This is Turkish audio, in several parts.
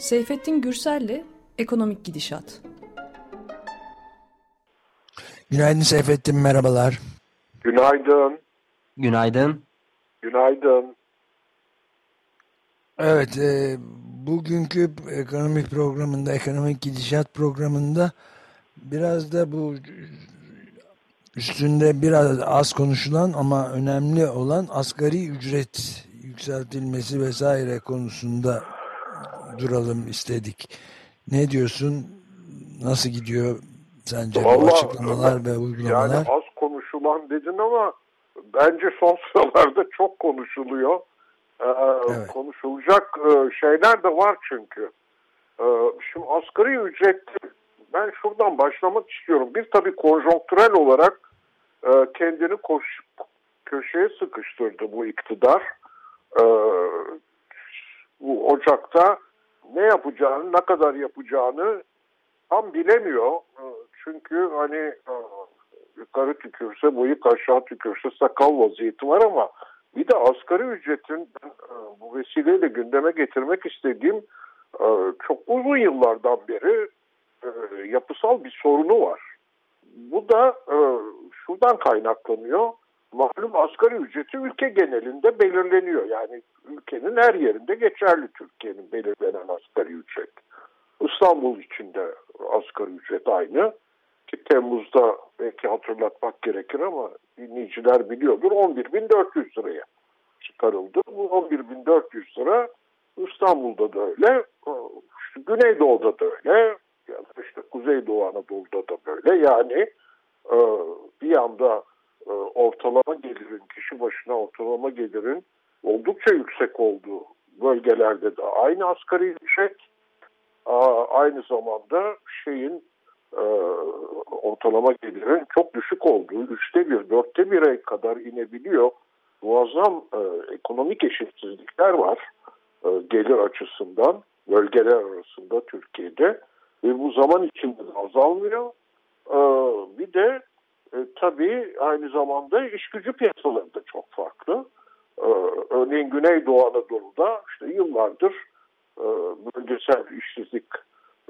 Seyfettin Gürsel'le Ekonomik Gidişat. Günaydın Seyfettin, merhabalar. Günaydın. Günaydın. Günaydın. Evet, e, bugünkü ekonomik programında, ekonomik gidişat programında biraz da bu üstünde biraz az konuşulan ama önemli olan asgari ücret yükseltilmesi vesaire konusunda duralım istedik. Ne diyorsun? Nasıl gidiyor sence Vallahi, bu açıklamalar ve uygulamalar? Yani az konuşulan dedin ama bence son sıralarda çok konuşuluyor. Ee, evet. Konuşulacak e, şeyler de var çünkü. Ee, şimdi asgari ücret ben şuradan başlamak istiyorum. Bir tabii konjonktürel olarak e, kendini koş, köşeye sıkıştırdı bu iktidar. Ee, bu Ocak'ta ne yapacağını, ne kadar yapacağını tam bilemiyor. Çünkü hani e, yukarı tükürse, boyu aşağı tükürse sakal vaziyeti var ama bir de asgari ücretin e, bu vesileyle gündeme getirmek istediğim e, çok uzun yıllardan beri yapısal bir sorunu var. Bu da şuradan kaynaklanıyor. Malum asgari ücreti ülke genelinde belirleniyor. Yani ülkenin her yerinde geçerli Türkiye'nin belirlenen asgari ücret. İstanbul içinde asgari ücret aynı. Ki Temmuz'da belki hatırlatmak gerekir ama dinleyiciler biliyordur 11.400 liraya çıkarıldı. Bu 11.400 lira İstanbul'da da öyle, işte Güneydoğu'da da öyle, ya işte Kuzeydoğu Anadolu'da da böyle. Yani e, bir yanda e, ortalama gelirin, kişi başına ortalama gelirin oldukça yüksek olduğu bölgelerde de aynı asgari ücret aynı zamanda şeyin e, ortalama gelirin çok düşük olduğu üçte bir, dörtte bire kadar inebiliyor. Muazzam e, ekonomik eşitsizlikler var e, gelir açısından bölgeler arasında Türkiye'de ve bu zaman içinde de azalmıyor. E, bir de tabii aynı zamanda iş gücü piyasaları da çok farklı. E, örneğin Güneydoğu Anadolu'da işte yıllardır e, bölgesel işsizlik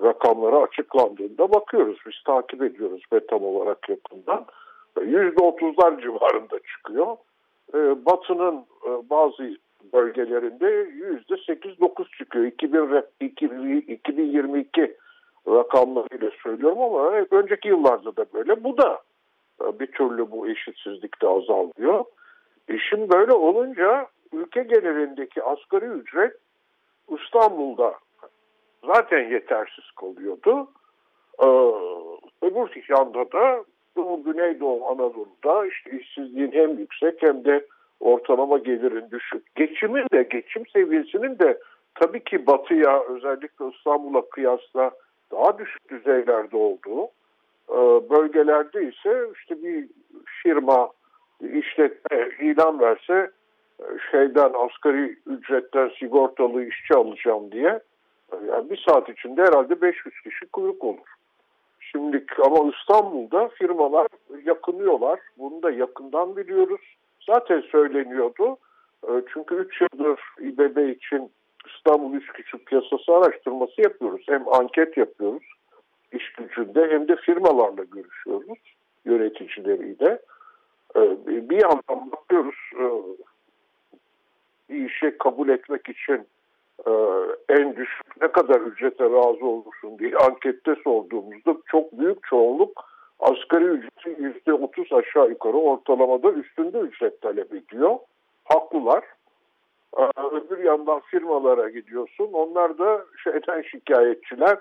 rakamları açıklandığında bakıyoruz. Biz takip ediyoruz BETAM olarak yakından. %30'lar civarında çıkıyor. E, Batı'nın e, bazı bölgelerinde %8-9 çıkıyor. 2000, 2022 rakamlarıyla söylüyorum ama önceki yıllarda da böyle. Bu da bir türlü bu eşitsizlik de azalıyor. E şimdi böyle olunca ülke genelindeki asgari ücret İstanbul'da zaten yetersiz kalıyordu. Ee, öbür yanda da Doğu Güneydoğu Anadolu'da işte işsizliğin hem yüksek hem de ortalama gelirin düşük. Geçimin de geçim seviyesinin de tabii ki batıya özellikle İstanbul'a kıyasla daha düşük düzeylerde olduğu e, bölgelerde ise işte bir firma işletme ilan verse e, şeyden asgari ücretten sigortalı işçi alacağım diye yani bir saat içinde herhalde 500 kişi kuyruk olur. Şimdi ama İstanbul'da firmalar yakınıyorlar. Bunu da yakından biliyoruz. Zaten söyleniyordu. E, çünkü 3 yıldır İBB için İstanbul Üç Küçük Piyasası araştırması yapıyoruz. Hem anket yapıyoruz iş gücünde hem de firmalarla görüşüyoruz yöneticileriyle. Ee, bir yandan bakıyoruz e, bir işe kabul etmek için e, en düşük ne kadar ücrete razı olursun diye ankette sorduğumuzda çok büyük çoğunluk asgari ücretin yüzde otuz aşağı yukarı ortalamada üstünde ücret talep ediyor. Haklılar. Ee, öbür yandan firmalara gidiyorsun. Onlar da şeyden şikayetçiler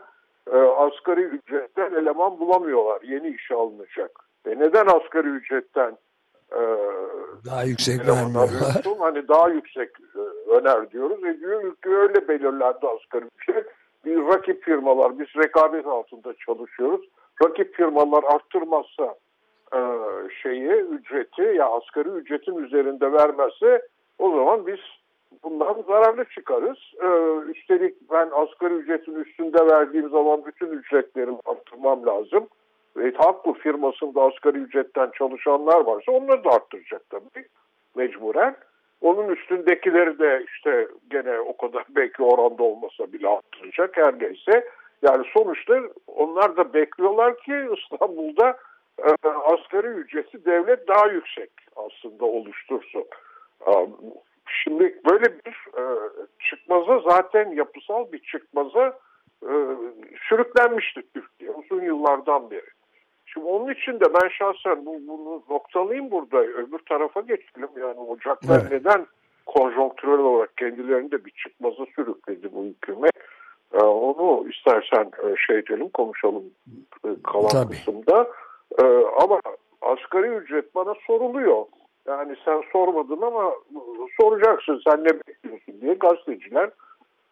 e, asgari ücretten eleman bulamıyorlar. Yeni işe alınacak. E neden asgari ücretten e, daha yüksek vermiyorlar? Hani daha yüksek e, öner diyoruz. E diyor ülke öyle belirlendi asgari ücret. Bir rakip firmalar, biz rekabet altında çalışıyoruz. Rakip firmalar arttırmazsa e, şeyi, ücreti ya asgari ücretin üzerinde vermezse o zaman biz bundan zararlı çıkarız. Ee, üstelik ben asgari ücretin üstünde verdiğim zaman bütün ücretlerimi arttırmam lazım. Ve haklı firmasında asgari ücretten çalışanlar varsa onları da arttıracak tabii mecburen. Onun üstündekileri de işte gene o kadar belki oranda olmasa bile arttıracak her neyse. Yani sonuçta onlar da bekliyorlar ki İstanbul'da e, asgari ücreti devlet daha yüksek aslında oluştursun. E, şimdi böyle bir e, çıkmaza zaten yapısal bir çıkmaza e, sürüklenmişti Türkiye uzun yıllardan beri. Şimdi onun için de ben şahsen bu, bunu noktalayayım burada. Öbür tarafa geçelim. Yani ocaklar evet. neden konjonktürel olarak kendilerini de bir çıkmaza sürükledi bu hükümet. Ee, onu istersen e, şey edelim, konuşalım e, kalan Tabii. kısımda. Ee, ama asgari ücret bana soruluyor. Yani sen sormadın ama soracaksın sen ne bekliyorsun diye gazeteciler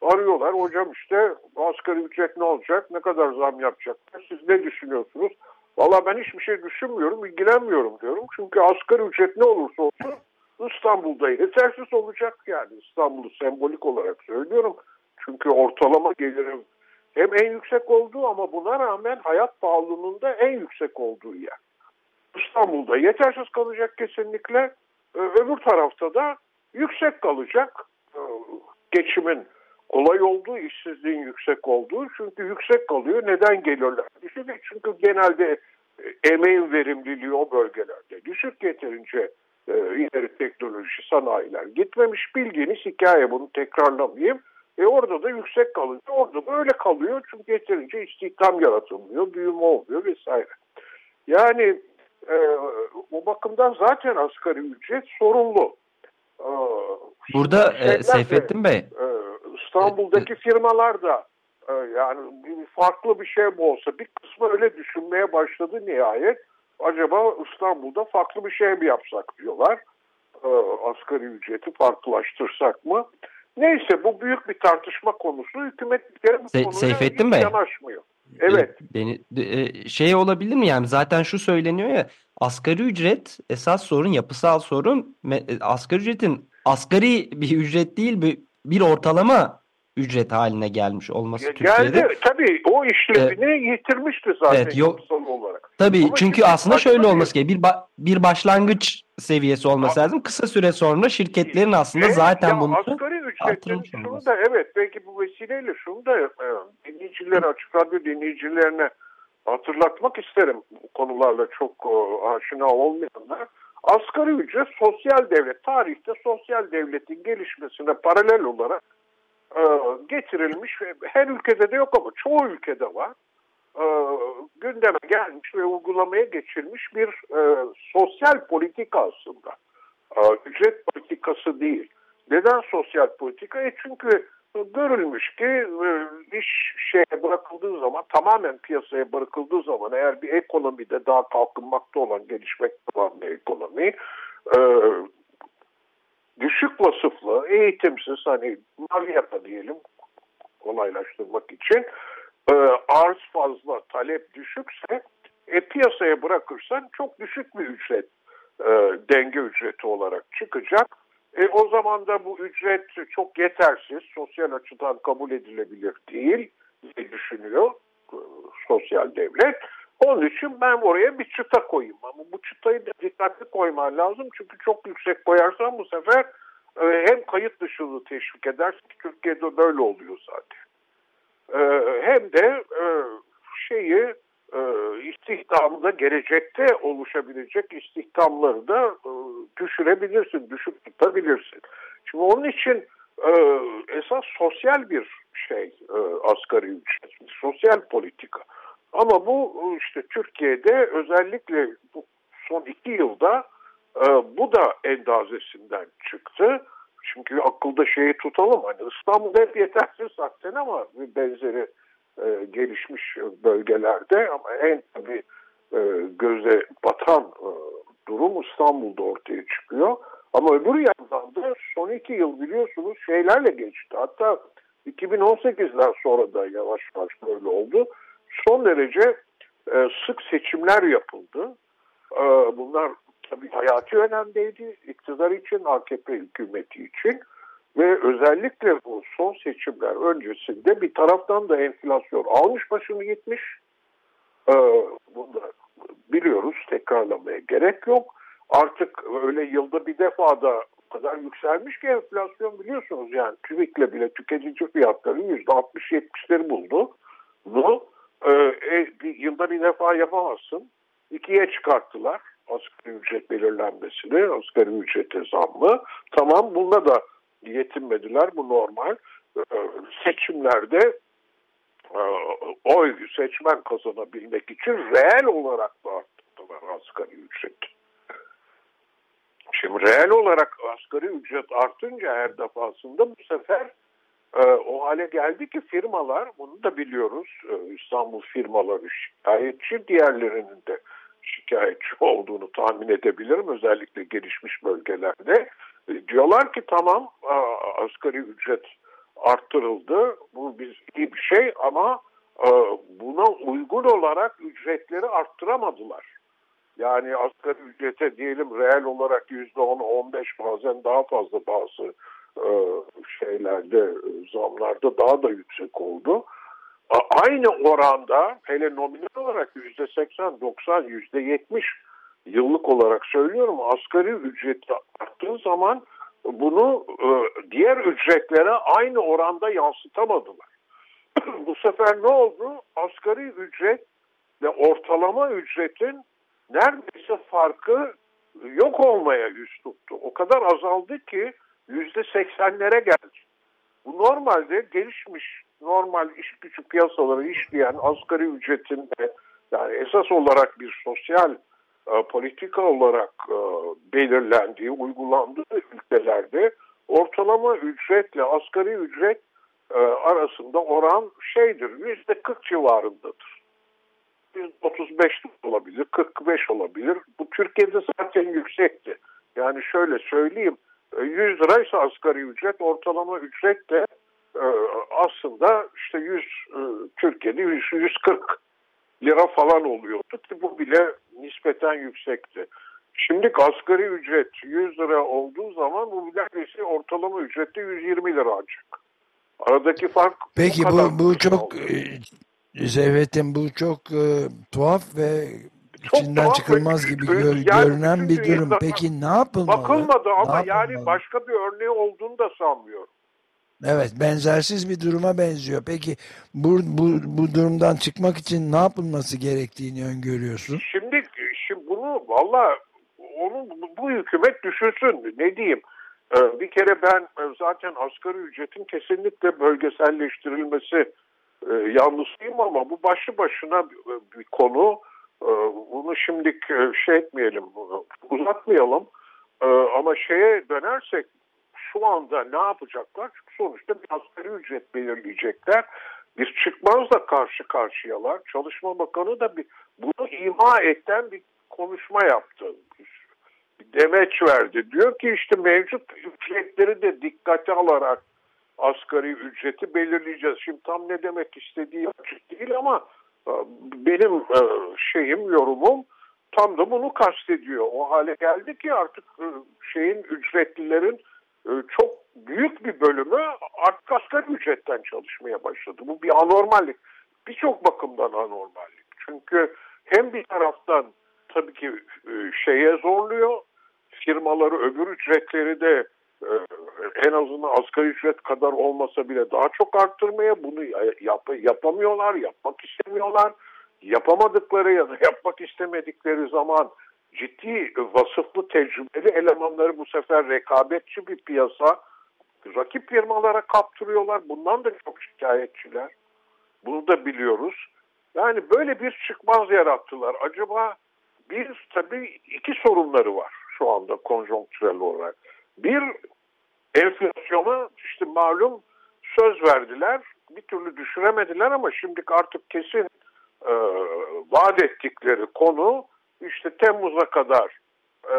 arıyorlar. Hocam işte asgari ücret ne olacak? Ne kadar zam yapacaklar? Siz ne düşünüyorsunuz? Valla ben hiçbir şey düşünmüyorum, ilgilenmiyorum diyorum. Çünkü asgari ücret ne olursa olsun İstanbul'da yetersiz olacak yani. İstanbul'u sembolik olarak söylüyorum. Çünkü ortalama gelirim hem en yüksek olduğu ama buna rağmen hayat pahalılığında en yüksek olduğu yer. İstanbul'da yetersiz kalacak kesinlikle. Öbür tarafta da yüksek kalacak. Ee, geçimin kolay olduğu, işsizliğin yüksek olduğu. Çünkü yüksek kalıyor. Neden geliyorlar? Düşük çünkü genelde e, emeğin verimliliği o bölgelerde düşük yeterince e, ileri teknoloji sanayiler gitmemiş. Bildiğiniz hikaye bunu tekrarlamayayım. E orada da yüksek kalıyor. Orada da öyle kalıyor çünkü yeterince istihdam yaratılmıyor, büyüme olmuyor vesaire. Yani e, o bakımdan zaten asgari ücret sorunlu. E, Burada e, Seyfettin Bey. E, İstanbul'daki firmalar da e, yani farklı bir şey bu olsa bir kısmı öyle düşünmeye başladı nihayet. Acaba İstanbul'da farklı bir şey mi yapsak diyorlar. E, asgari ücreti farklılaştırsak mı? Neyse bu büyük bir tartışma konusu. Hükümet bir kere bu Se konuya Seyfettin Bey. yanaşmıyor. Evet. Beni, e, şey olabilir mi yani zaten şu söyleniyor ya asgari ücret esas sorun yapısal sorun asgari ücretin asgari bir ücret değil bir, bir ortalama ücret haline gelmiş olması ya Türkiye'de. Geldi tabii o işlevini ee, yitirmişti zaten evet, yok, olarak. Tabii Ama çünkü aslında şöyle olması gerekiyor. Bir, ba bir başlangıç seviyesi olması lazım. Kısa süre sonra şirketlerin aslında evet, zaten ya, bunu asgari ücretlerin şunu da evet belki bu vesileyle şunu da e, dinleyicilere açık radyo dinleyicilerine hatırlatmak isterim bu konularla çok e, aşina olmayanlar. Asgari ücret sosyal devlet, tarihte sosyal devletin gelişmesine paralel olarak e, getirilmiş ve her ülkede de yok ama çoğu ülkede var. E, gündeme gelmiş ve uygulamaya geçirilmiş bir e, sosyal politika aslında. E, ücret politikası değil. Neden sosyal politika? E çünkü görülmüş ki e, iş şeye bırakıldığı zaman tamamen piyasaya bırakıldığı zaman eğer bir ekonomide daha kalkınmakta olan gelişmekte olan bir ekonomi e, düşük vasıflı, eğitimsiz hani mavi diyelim kolaylaştırmak için e, arz fazla, talep düşükse e, piyasaya bırakırsan çok düşük bir ücret e, denge ücreti olarak çıkacak. E, o zaman da bu ücret çok yetersiz, sosyal açıdan kabul edilebilir değil diye düşünüyor e, sosyal devlet. Onun için ben oraya bir çıta koyayım. Ama bu çıtayı da dikkatli koyman lazım. Çünkü çok yüksek koyarsan bu sefer e, hem kayıt dışılığı teşvik edersin ki Türkiye'de böyle oluyor zaten. E, hem de e, şeyi istihdamda gelecekte oluşabilecek istihdamları da düşürebilirsin, düşük tutabilirsin. Şimdi onun için esas sosyal bir şey asgari ücret, sosyal politika. Ama bu işte Türkiye'de özellikle bu son iki yılda e, bu da endazesinden çıktı. Çünkü akılda şeyi tutalım hani İstanbul'da hep yetersiz zaten ama bir benzeri e, gelişmiş bölgelerde ama en tabii e, göze batan e, durum İstanbul'da ortaya çıkıyor. Ama öbür yandan da son iki yıl biliyorsunuz şeylerle geçti. Hatta 2018'den sonra da yavaş yavaş böyle oldu. Son derece e, sık seçimler yapıldı. E, bunlar tabii hayati önemdeydi iktidar için, AKP hükümeti için. Ve özellikle bu son seçimler öncesinde bir taraftan da enflasyon almış başını gitmiş. Ee, bunu da biliyoruz tekrarlamaya gerek yok. Artık öyle yılda bir defa da kadar yükselmiş ki enflasyon biliyorsunuz yani TÜİK'le bile tüketici fiyatları %60-70'leri buldu. Bu e, e, bir, yılda bir defa yapamazsın. İkiye çıkarttılar asgari ücret belirlenmesini, asgari ücrete zammı. Tamam bunda da yetinmediler bu normal. E, seçimlerde e, oy seçmen kazanabilmek için reel olarak da arttırdılar asgari ücreti. Şimdi reel olarak asgari ücret artınca her defasında bu sefer o hale geldi ki firmalar, bunu da biliyoruz, e, İstanbul firmaları şikayetçi, diğerlerinin de şikayetçi olduğunu tahmin edebilirim. Özellikle gelişmiş bölgelerde. E, diyorlar ki tamam asgari ücret arttırıldı. Bu biz iyi bir şey ama e, buna uygun olarak ücretleri arttıramadılar. Yani asgari ücrete diyelim reel olarak yüzde on, on beş bazen daha fazla bazı şeylerde, e, zamlarda daha da yüksek oldu. Aynı oranda hele nominal olarak yüzde seksen, doksan, yüzde yetmiş yıllık olarak söylüyorum asgari ücret arttığı zaman bunu e, diğer ücretlere aynı oranda yansıtamadılar. Bu sefer ne oldu? Asgari ücret ve ortalama ücretin neredeyse farkı yok olmaya yüz tuttu. O kadar azaldı ki yüzde seksenlere geldi. Bu normalde gelişmiş normal iş gücü piyasaları işleyen asgari ücretin de yani esas olarak bir sosyal e, politika olarak e, belirlendiği, uygulandığı ülkelerde ortalama ücretle asgari ücret e, arasında oran şeydir, yüzde 40 civarındadır. 35 olabilir, 45 olabilir. Bu Türkiye'de zaten yüksekti. Yani şöyle söyleyeyim, 100 e, liraysa asgari ücret, ortalama ücret de e, aslında işte 100 e, Türkiye'de 100, 140 lira falan oluyordu ki bu bile nispeten yüksekti. Şimdi asgari ücret 100 lira olduğu zaman bu neredeyse ortalama ücrette 120 lira ancak. Aradaki fark Peki bu, bu çok Zevhettin bu çok e, tuhaf ve çok içinden çıkılmaz gibi gör, yani görünen bir durum. Peki ne yapılmalı? Bakılmadı ama ne yani başka bir örneği olduğunu da sanmıyorum. Evet benzersiz bir duruma benziyor. Peki bu, bu, bu durumdan çıkmak için ne yapılması gerektiğini öngörüyorsun? Şimdi, şimdi bunu valla onun bu hükümet düşünsün ne diyeyim. Ee, bir kere ben e, zaten asgari ücretin kesinlikle bölgeselleştirilmesi e, yanlısıyım ama bu başlı başına bir, bir konu. E, bunu şimdi e, şey etmeyelim, uzatmayalım. E, ama şeye dönersek şu anda ne yapacaklar? Çünkü sonuçta bir asgari ücret belirleyecekler. Bir çıkmazla karşı karşıyalar. Çalışma Bakanı da bir, bunu ima etten bir konuşma yaptı. Bir demeç verdi. Diyor ki işte mevcut ücretleri de dikkate alarak asgari ücreti belirleyeceğiz. Şimdi tam ne demek istediği açık değil ama e, benim e, şeyim, yorumum tam da bunu kastediyor. O hale geldi ki artık e, şeyin ücretlilerin çok büyük bir bölümü artık asgari ücretten çalışmaya başladı. Bu bir anormallik. Birçok bakımdan anormallik. Çünkü hem bir taraftan tabii ki şeye zorluyor, firmaları öbür ücretleri de en azından asgari ücret kadar olmasa bile daha çok arttırmaya bunu yap, yapamıyorlar, yapmak istemiyorlar. Yapamadıkları ya da yapmak istemedikleri zaman ciddi vasıflı tecrübeli elemanları bu sefer rekabetçi bir piyasa rakip firmalara kaptırıyorlar. Bundan da çok şikayetçiler. Bunu da biliyoruz. Yani böyle bir çıkmaz yarattılar. Acaba bir tabii iki sorunları var şu anda konjonktürel olarak. Bir enflasyonu işte malum söz verdiler. Bir türlü düşüremediler ama şimdi artık kesin e, vaat ettikleri konu işte Temmuz'a kadar e,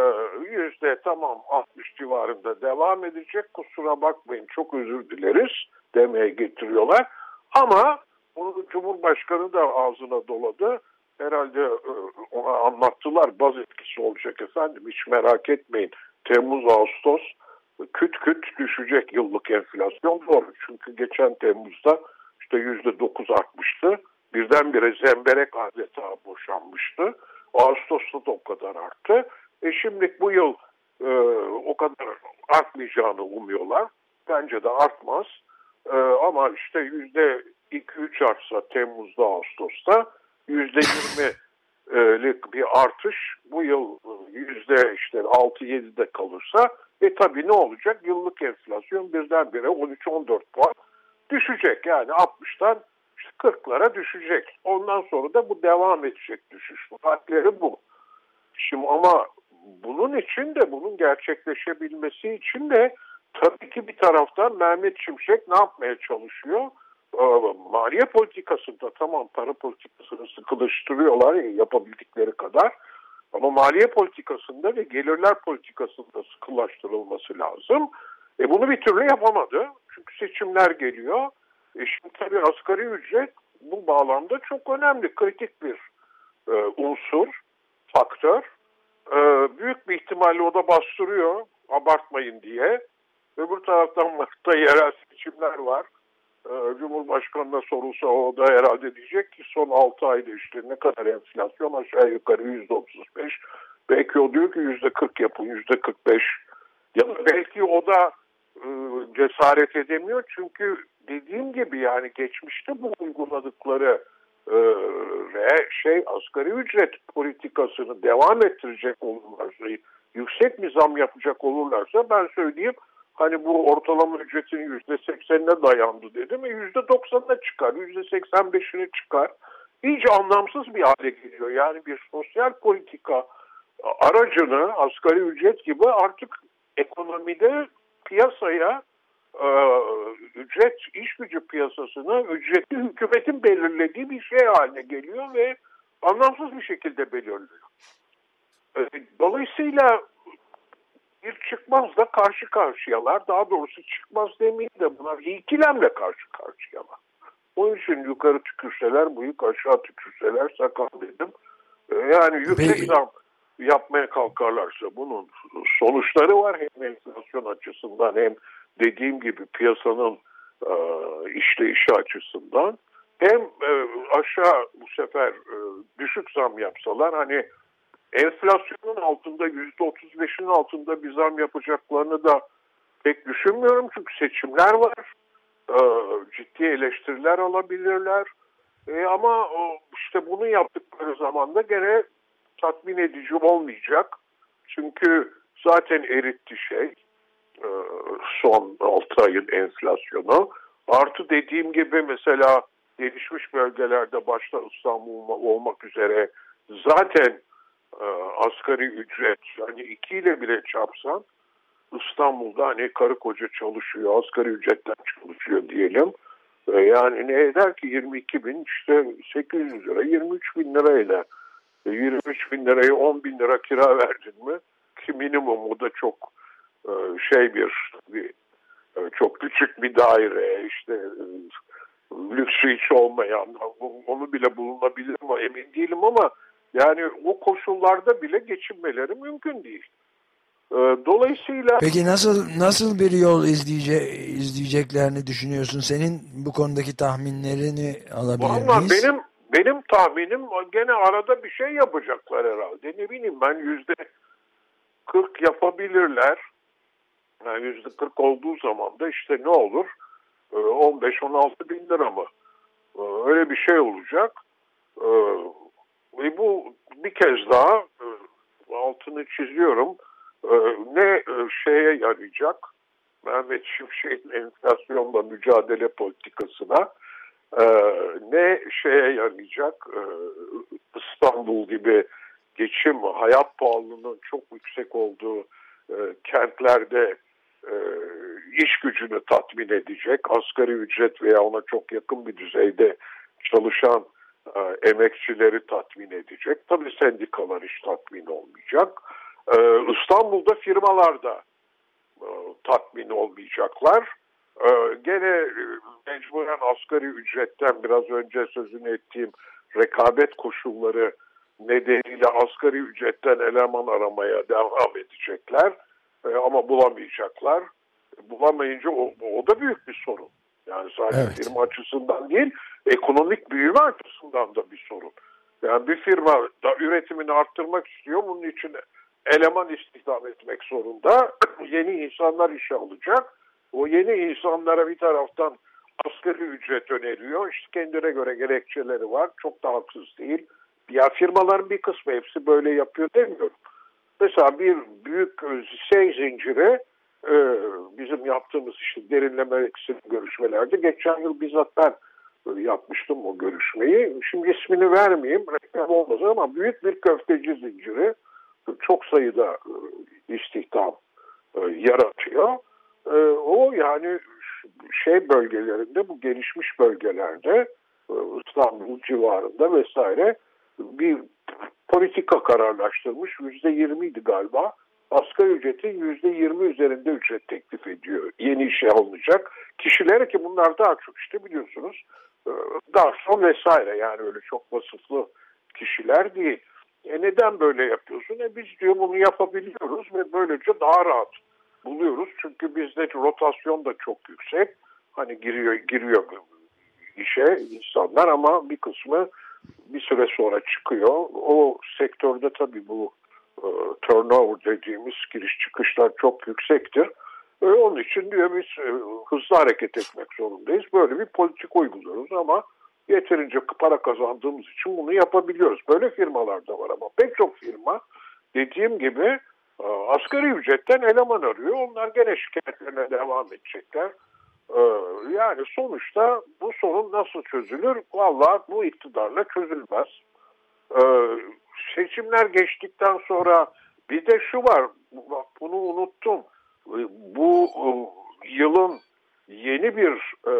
yüzde tamam 60 civarında devam edecek. Kusura bakmayın çok özür dileriz demeye getiriyorlar. Ama bunu Cumhurbaşkanı da ağzına doladı. Herhalde e, ona anlattılar baz etkisi olacak efendim hiç merak etmeyin. Temmuz, Ağustos küt küt düşecek yıllık enflasyon doğru. Çünkü geçen Temmuz'da işte yüzde dokuz artmıştı. Birdenbire zemberek adeta boşanmıştı. Ağustos'ta da o kadar arttı. E şimdi bu yıl e, o kadar artmayacağını umuyorlar. Bence de artmaz. E, ama işte yüzde 2-3 artsa Temmuz'da, Ağustos'ta yüzde 20'lik bir artış bu yıl yüzde işte 6-7'de kalırsa e tabii ne olacak? Yıllık enflasyon birdenbire 13-14 puan düşecek. Yani 60'tan işte 40'lara düşecek. Ondan sonra da bu devam edecek düşüş. Vaatleri bu. Şimdi ama bunun için de bunun gerçekleşebilmesi için de tabii ki bir taraftan Mehmet Şimşek ne yapmaya çalışıyor? Maliye politikasında tamam para politikasını sıkılaştırıyorlar ya yapabildikleri kadar. Ama maliye politikasında ve gelirler politikasında sıkılaştırılması lazım. E bunu bir türlü yapamadı. Çünkü seçimler geliyor. E şimdi tabii asgari ücret bu bağlamda çok önemli, kritik bir e, unsur, faktör. E, büyük bir ihtimalle o da bastırıyor, abartmayın diye. Öbür taraftan Mart'ta yerel seçimler var. E, Cumhurbaşkanı'na sorulsa o da herhalde diyecek ki son 6 ayda işte ne kadar enflasyon aşağı yukarı %35. Belki o diyor ki %40 yapın, %45. Ya belki o da e, cesaret edemiyor çünkü dediğim gibi yani geçmişte bu uyguladıkları e, ve şey asgari ücret politikasını devam ettirecek olurlarsa, yüksek bir zam yapacak olurlarsa ben söyleyeyim hani bu ortalama ücretin yüzde seksenine dayandı dedim ve yüzde doksanına çıkar, yüzde seksen beşine çıkar. İyice anlamsız bir hale geliyor. Yani bir sosyal politika aracını asgari ücret gibi artık ekonomide piyasaya e, ücret iş gücü piyasasını ücretli hükümetin belirlediği bir şey haline geliyor ve anlamsız bir şekilde belirliyor. E, dolayısıyla bir çıkmazla karşı karşıyalar. Daha doğrusu çıkmaz demeyeyim de bunlar ikilemle karşı karşıyalar. Onun için yukarı tükürseler, büyük aşağı tükürseler sakal dedim. E, yani yüksek zam yapmaya kalkarlarsa bunun sonuçları var hem enflasyon açısından hem dediğim gibi piyasanın e, işleyişi açısından hem e, aşağı bu sefer e, düşük zam yapsalar hani enflasyonun altında yüzde otuz beşin altında bir zam yapacaklarını da pek düşünmüyorum. Çünkü seçimler var. E, ciddi eleştiriler alabilirler. E, ama işte bunu yaptıkları zaman da gene tatmin edici olmayacak. Çünkü zaten eritti şey e, son 6 ayın enflasyonu. Artı dediğim gibi mesela gelişmiş bölgelerde başta İstanbul olmak üzere zaten e, asgari ücret hani ikiyle bile çarpsan İstanbul'da hani karı koca çalışıyor, asgari ücretten çalışıyor diyelim. E, yani ne eder ki 22 bin işte 800 lira 23 bin lirayla 23 bin lirayı 10 bin lira kira verdin mi ki minimum o da çok e, şey bir, bir e, çok küçük bir daire işte e, lüksü hiç olmayan onu bile bulunabilir mi emin değilim ama yani o koşullarda bile geçinmeleri mümkün değil. Dolayısıyla Peki nasıl nasıl bir yol izleyece, izleyeceklerini düşünüyorsun? Senin bu konudaki tahminlerini alabilir miyiz? Benim benim tahminim gene arada bir şey yapacaklar herhalde. Ne bileyim ben yüzde 40 yapabilirler. Yani yüzde 40 olduğu zaman da işte ne olur? 15-16 ee, bin lira mı? Ee, öyle bir şey olacak. Ve bu bir kez daha e, altını çiziyorum. Ne e, şeye yarayacak? Mehmet Şimşek'in enflasyonla mücadele politikasına e, ne şeye yarayacak? İstanbul gibi geçim, hayat pahalılığının çok yüksek olduğu kentlerde e, iş gücünü tatmin edecek, asgari ücret veya ona çok yakın bir düzeyde çalışan e, emekçileri tatmin edecek. Tabii sendikalar hiç tatmin olmayacak. E, İstanbul'da firmalar da e, tatmin olmayacaklar. E, gene mecburen asgari ücretten biraz önce sözünü ettiğim rekabet koşulları nedeniyle asgari ücretten eleman aramaya devam edecekler e, ama bulamayacaklar. Bulamayınca o, o da büyük bir sorun. Yani sadece evet. firma açısından değil, ekonomik büyüme açısından da bir sorun. Yani bir firma da üretimini arttırmak istiyor. Bunun için eleman istihdam etmek zorunda. yeni insanlar işe alacak. O yeni insanlara bir taraftan asgari ücret öneriyor. İşte kendine göre gerekçeleri var. Çok da haksız değil. Ya firmaların bir kısmı hepsi böyle yapıyor demiyorum. Mesela bir büyük şey zinciri e, bizim yaptığımız işte derinleme görüşmelerde geçen yıl bizzat ben yapmıştım o görüşmeyi. Şimdi ismini vermeyeyim reklam olmaz ama büyük bir köfteci zinciri çok sayıda e, istihdam e, yaratıyor. O yani şey bölgelerinde bu gelişmiş bölgelerde İstanbul civarında vesaire bir politika kararlaştırmış. Yüzde yirmiydi galiba. Asgari ücretin yüzde yirmi üzerinde ücret teklif ediyor. Yeni işe alınacak. Kişilere ki bunlar daha çok işte biliyorsunuz e, garson vesaire yani öyle çok vasıflı kişiler değil. E neden böyle yapıyorsun? E biz diyor bunu yapabiliyoruz ve böylece daha rahat buluyoruz. Çünkü bizde rotasyon da çok yüksek. Hani giriyor giriyor işe insanlar ama bir kısmı bir süre sonra çıkıyor. O sektörde tabii bu e, turnover dediğimiz giriş çıkışlar çok yüksektir. E, onun için diyor biz e, hızlı hareket etmek zorundayız. Böyle bir politik uyguluyoruz ama yeterince para kazandığımız için bunu yapabiliyoruz. Böyle firmalar da var ama pek çok firma dediğim gibi e, asgari ücretten eleman arıyor. Onlar gene şikayetlerine devam edecekler. Ee, yani sonuçta bu sorun nasıl çözülür? Vallahi bu iktidarla çözülmez. Seçimler geçtikten sonra bir de şu var, bunu unuttum. Bu e, yılın yeni bir e,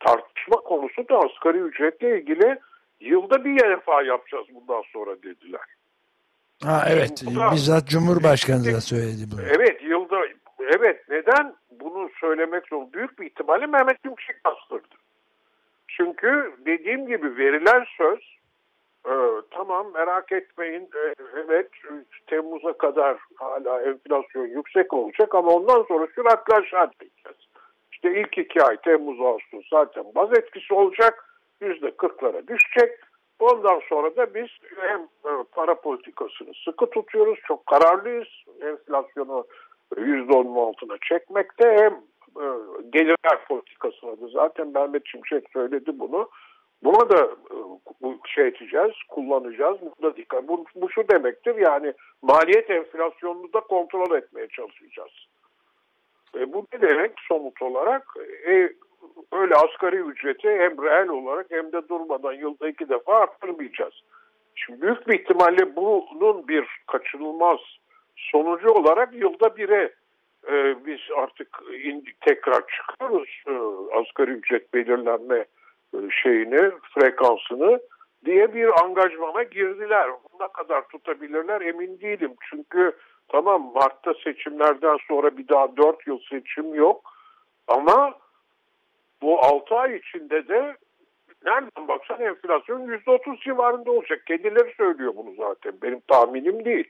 tartışma konusu da asgari ücretle ilgili yılda bir defa yapacağız bundan sonra dediler. Ha evet, da, bizzat Cumhurbaşkanı da söyledi bunu. Evet, yılda evet neden bunu söylemek zor. Büyük bir ihtimalle Mehmet Şimşek bastırdı. Çünkü dediğim gibi verilen söz e, tamam merak etmeyin e, evet Temmuz'a kadar hala enflasyon yüksek olacak ama ondan sonra süratle aşağı gideceğiz. İşte ilk iki ay Temmuz Ağustos zaten baz etkisi olacak yüzde kırklara düşecek. Ondan sonra da biz hem e, para politikasını sıkı tutuyoruz, çok kararlıyız. Enflasyonu %10'un altına çekmekte hem e, gelirler politikasına da zaten Mehmet Şimşek söyledi bunu. Buna da e, şey edeceğiz, kullanacağız. Bu da dikkat. Bu, bu şu demektir yani maliyet enflasyonunu da kontrol etmeye çalışacağız. E, bu ne demek somut olarak? E, öyle asgari ücreti hem reel olarak hem de durmadan yılda iki defa arttırmayacağız. Şimdi büyük bir ihtimalle bunun bir kaçınılmaz sonucu olarak yılda bire e, biz artık in, tekrar çıkıyoruz e, asgari ücret belirlenme e, şeyini, frekansını diye bir angajmana girdiler. Ne kadar tutabilirler emin değilim. Çünkü tamam Mart'ta seçimlerden sonra bir daha 4 yıl seçim yok. Ama bu 6 ay içinde de nereden baksan enflasyon %30 civarında olacak. Kendileri söylüyor bunu zaten. Benim tahminim değil.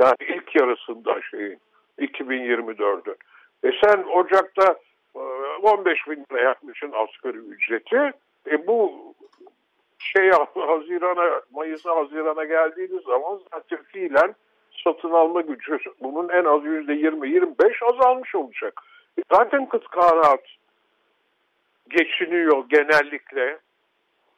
Yani ilk yarısında şeyin 2024'ün. E sen Ocak'ta 15 e, bin lira yapmışsın asgari ücreti. E bu şey Haziran'a, Mayıs'a Haziran'a geldiğiniz zaman zaten fiilen satın alma gücü bunun en az yüzde 20-25 azalmış olacak. Zaten kıt kanaat geçiniyor genellikle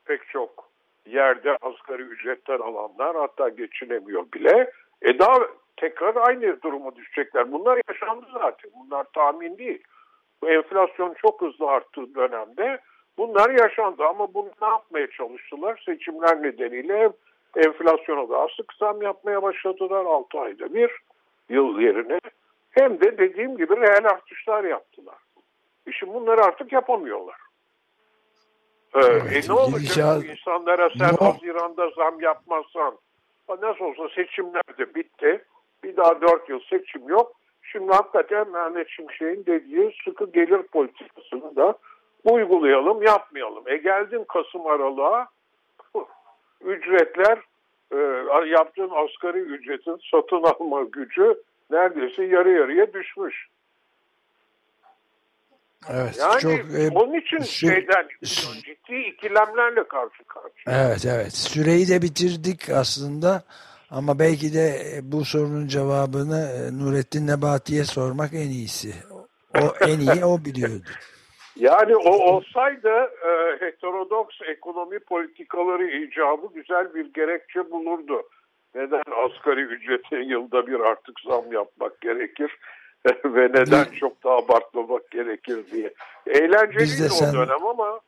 pek çok yerde asgari ücretten alanlar hatta geçinemiyor bile. E daha tekrar aynı duruma düşecekler. Bunlar yaşandı zaten. Bunlar tahmin değil. Bu enflasyon çok hızlı arttığı dönemde bunlar yaşandı ama bunu ne yapmaya çalıştılar? Seçimler nedeniyle enflasyona daha sık zam yapmaya başladılar 6 ayda bir yıl yerine. Hem de dediğim gibi reel artışlar yaptılar. İşin bunları artık yapamıyorlar. Ee, evet, e ne olacak ya, insanlara sen no. Haziran'da zam yapmazsan nasıl olsa seçimler de bitti. Bir daha dört yıl seçim yok. Şimdi hakikaten Mehmet Şimşek'in dediği sıkı gelir politikasını da uygulayalım, yapmayalım. E geldin Kasım aralığa ücretler e, yaptığın asgari ücretin satın alma gücü neredeyse yarı yarıya düşmüş. Evet, yani çok, e, onun için sü şeyden ciddi ikilemlerle karşı karşıya. Evet evet süreyi de bitirdik aslında Ama belki de e, bu sorunun cevabını e, Nurettin Nebati'ye sormak en iyisi. O en iyi o biliyordu. Yani o olsaydı e, heterodoks ekonomi politikaları icabı güzel bir gerekçe bulurdu. Neden asgari ücrete yılda bir artık zam yapmak gerekir ve neden çok da abartmamak gerekir diye. Eğlenceliydi sen... o dönem ama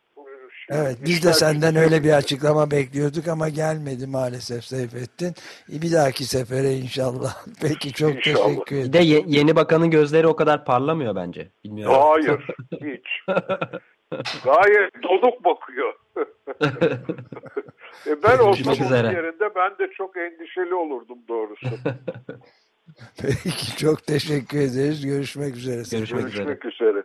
Evet biz de senden öyle bir açıklama bekliyorduk ama gelmedi maalesef Seyfettin. Bir dahaki sefere inşallah. Peki çok inşallah. teşekkür ederim. Bir de ye yeni bakanın gözleri o kadar parlamıyor bence. Bilmiyorum. Hayır hiç. Gayet donuk bakıyor. e ben olsam onun yerinde ben de çok endişeli olurdum doğrusu. Peki çok teşekkür ederiz. Görüşmek üzere. Görüşmek, Görüşmek üzere. üzere.